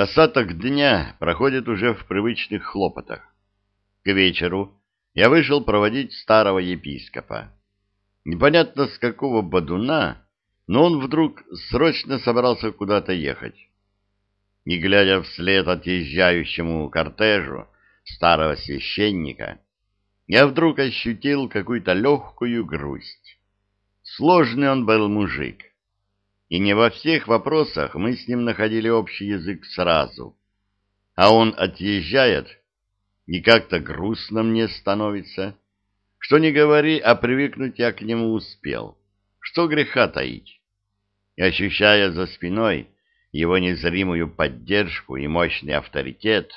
Остаток дня проходит уже в привычных хлопотах. К вечеру я вышел проводить старого епископа. Непонятно с какого бодуна, но он вдруг срочно собрался куда-то ехать. И, глядя вслед отъезжающему кортежу старого священника, я вдруг ощутил какую-то легкую грусть. Сложный он был мужик, и не во всех вопросах мы с ним находили общий язык сразу. А он отъезжает, и как-то грустно мне становится. Что не говори, а привыкнуть я к нему успел. Что греха таить? И ощущая за спиной его незримую поддержку и мощный авторитет,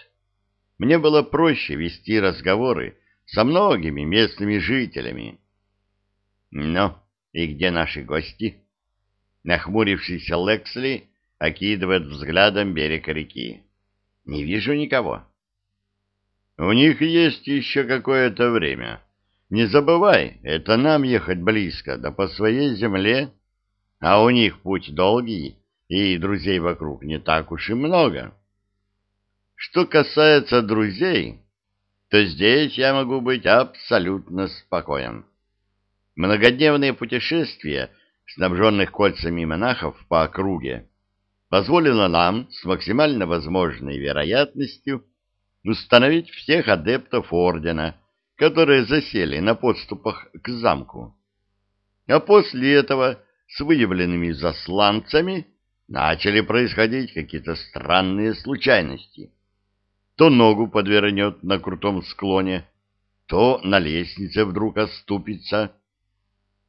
мне было проще вести разговоры со многими местными жителями. Ну, и где наши гости? Нахмурившийся Лексли окидывает взглядом берег реки. Не вижу никого. У них есть еще какое-то время. Не забывай, это нам ехать близко, да по своей земле, а у них путь долгий, и друзей вокруг не так уж и много. Что касается друзей, то здесь я могу быть абсолютно спокоен. Многодневные путешествия — снабженных кольцами монахов по округе, позволило нам с максимально возможной вероятностью установить всех адептов ордена, которые засели на подступах к замку. А после этого с выявленными засланцами начали происходить какие-то странные случайности. То ногу подвернет на крутом склоне, то на лестнице вдруг оступится.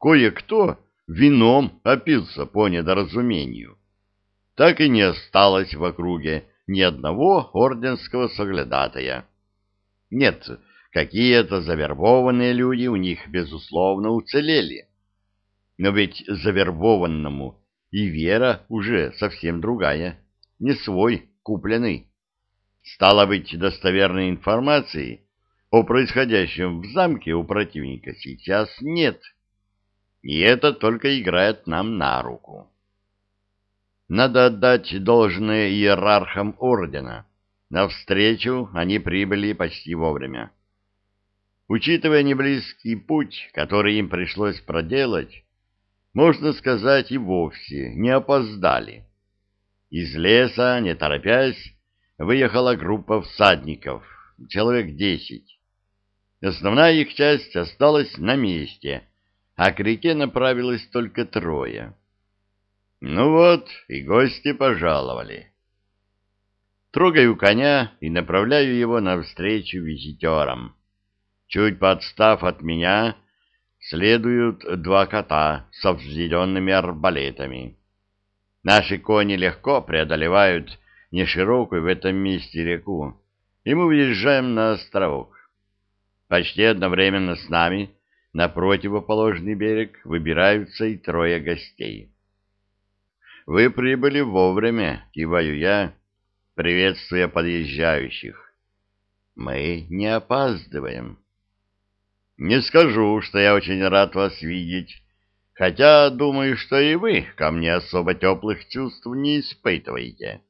Кое-кто вином опился по недоразумению. Так и не осталось в округе ни одного орденского соглядатая. Нет, какие-то завербованные люди у них, безусловно, уцелели. Но ведь завербованному и вера уже совсем другая, не свой, купленный. Стало быть, достоверной информации о происходящем в замке у противника сейчас нет. — и это только играет нам на руку. Надо отдать должное иерархам ордена. Навстречу они прибыли почти вовремя. Учитывая неблизкий путь, который им пришлось проделать, можно сказать, и вовсе не опоздали. Из леса, не торопясь, выехала группа всадников, человек десять. Основная их часть осталась на месте — а к реке направилось только трое. Ну вот, и гости пожаловали. Трогаю коня и направляю его навстречу визитерам. Чуть подстав от меня, следуют два кота со взведенными арбалетами. Наши кони легко преодолевают неширокую в этом месте реку, и мы выезжаем на островок. Почти одновременно с нами на противоположный берег выбираются и трое гостей. «Вы прибыли вовремя», — киваю я, приветствуя подъезжающих. «Мы не опаздываем». «Не скажу, что я очень рад вас видеть, хотя думаю, что и вы ко мне особо теплых чувств не испытываете».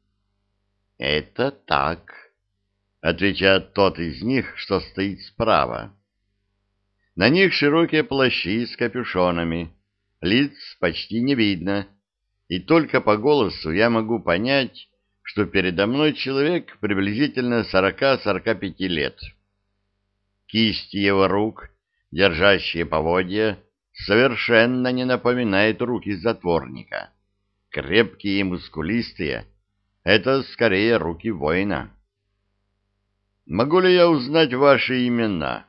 «Это так», — отвечает тот из них, что стоит справа. На них широкие плащи с капюшонами, лиц почти не видно, и только по голосу я могу понять, что передо мной человек приблизительно сорока-сорока пяти лет. Кисти его рук, держащие поводья, совершенно не напоминают руки затворника. Крепкие и мускулистые — это скорее руки воина. «Могу ли я узнать ваши имена?»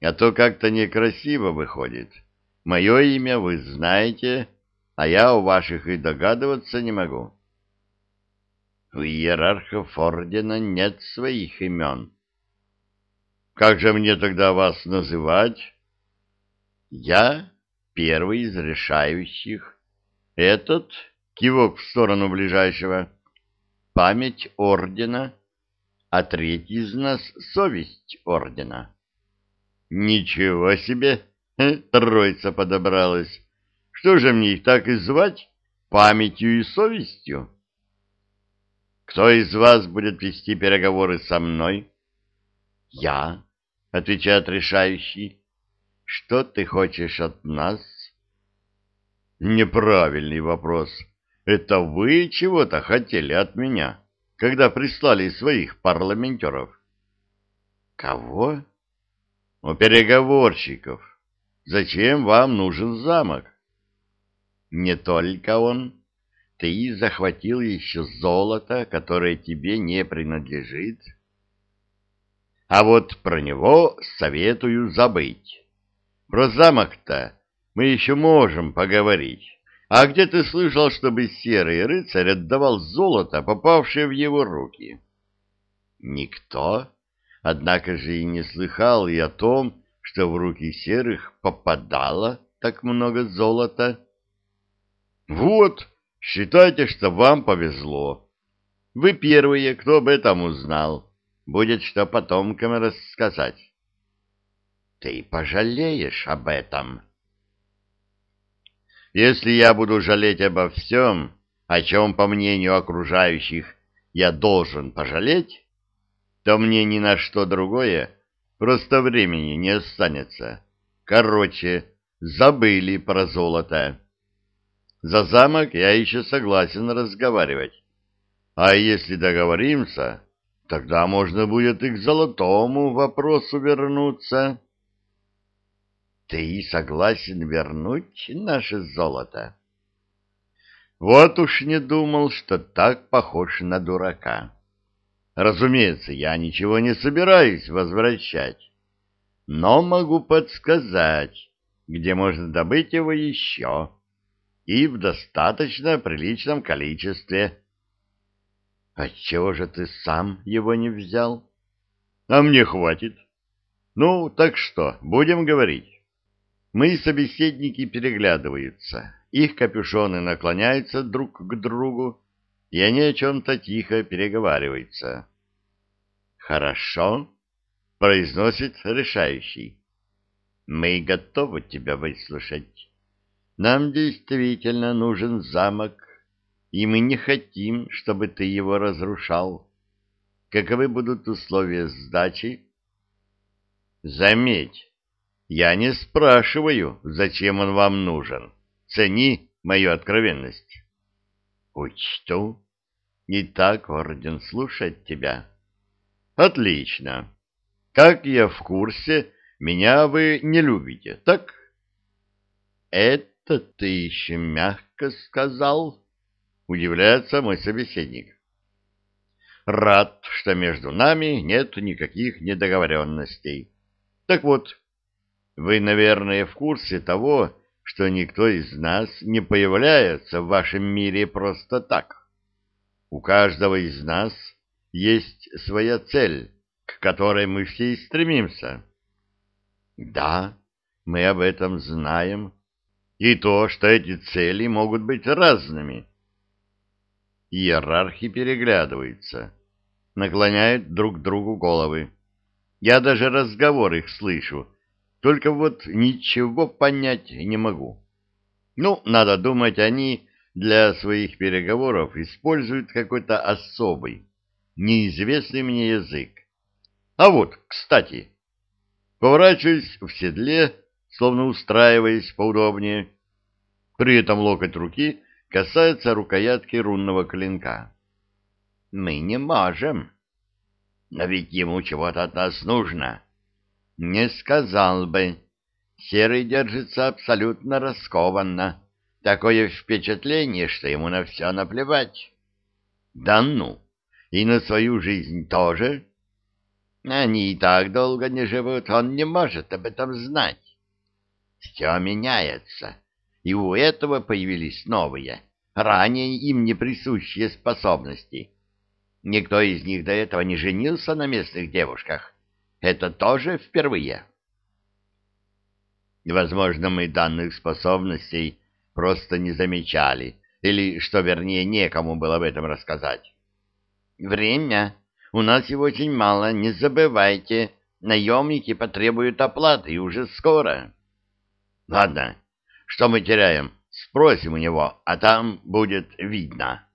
А то как-то некрасиво выходит. Мое имя вы знаете, а я у ваших и догадываться не могу. У иерархов ордена нет своих имен. Как же мне тогда вас называть? Я первый из решающих. Этот, кивок в сторону ближайшего, память ордена, а третий из нас — совесть ордена. Ничего себе! Троица подобралась. Что же мне их так и звать? Памятью и совестью? Кто из вас будет вести переговоры со мной? Я, отвечает решающий. Что ты хочешь от нас? Неправильный вопрос. Это вы чего-то хотели от меня, когда прислали своих парламентеров? Кого? У переговорщиков. Зачем вам нужен замок? Не только он. Ты захватил еще золото, которое тебе не принадлежит. А вот про него советую забыть. Про замок-то мы еще можем поговорить. А где ты слышал, чтобы серый рыцарь отдавал золото, попавшее в его руки? Никто. Однако же и не слыхал и о том, что в руки серых попадало так много золота. Вот, считайте, что вам повезло. Вы первые, кто об этом узнал. Будет что потомкам рассказать. Ты пожалеешь об этом. Если я буду жалеть обо всем, о чем, по мнению окружающих, я должен пожалеть, то мне ни на что другое просто времени не останется. Короче, забыли про золото. За замок я еще согласен разговаривать. А если договоримся, тогда можно будет и к золотому вопросу вернуться. Ты согласен вернуть наше золото? Вот уж не думал, что так похож на дурака. Разумеется, я ничего не собираюсь возвращать, но могу подсказать, где можно добыть его еще, и в достаточно приличном количестве. Отчего же ты сам его не взял? А мне хватит. Ну, так что, будем говорить. Мои собеседники переглядываются, их капюшоны наклоняются друг к другу, и они о чем-то тихо переговариваются. «Хорошо», — произносит решающий. «Мы готовы тебя выслушать. Нам действительно нужен замок, и мы не хотим, чтобы ты его разрушал. Каковы будут условия сдачи?» «Заметь, я не спрашиваю, зачем он вам нужен. Цени мою откровенность. Учту. Так орден слушает тебя. Отлично. Как я в курсе, меня вы не любите, так? Это ты еще мягко сказал, удивляется мой собеседник. Рад, что между нами нет никаких недоговоренностей. Так вот, вы, наверное, в курсе того, что никто из нас не появляется в вашем мире просто так. У каждого из нас есть своя цель, к которой мы все и стремимся. Да, мы об этом знаем. И то, что эти цели могут быть разными. Иерархи переглядываются, наклоняют друг другу головы. Я даже разговор их слышу, только вот ничего понять не могу. Ну, надо думать, они для своих переговоров используют какой-то особый, неизвестный мне язык. А вот, кстати, поворачиваюсь в седле, словно устраиваясь поудобнее. При этом локоть руки касается рукоятки рунного клинка. Мы не можем. Но ведь ему чего-то от нас нужно. Не сказал бы. Серый держится абсолютно раскованно. Такое впечатление, что ему на все наплевать. Да ну! И на свою жизнь тоже? Они и так долго не живут, он не может об этом знать. Все меняется, и у этого появились новые, ранее им не присущие способности. Никто из них до этого не женился на местных девушках, это тоже впервые. Возможно, мы данных способностей просто не замечали, или, что вернее, некому было об этом рассказать. Время. У нас его очень мало, не забывайте. Наемники потребуют оплаты, и уже скоро. Ладно, что мы теряем? Спросим у него, а там будет видно.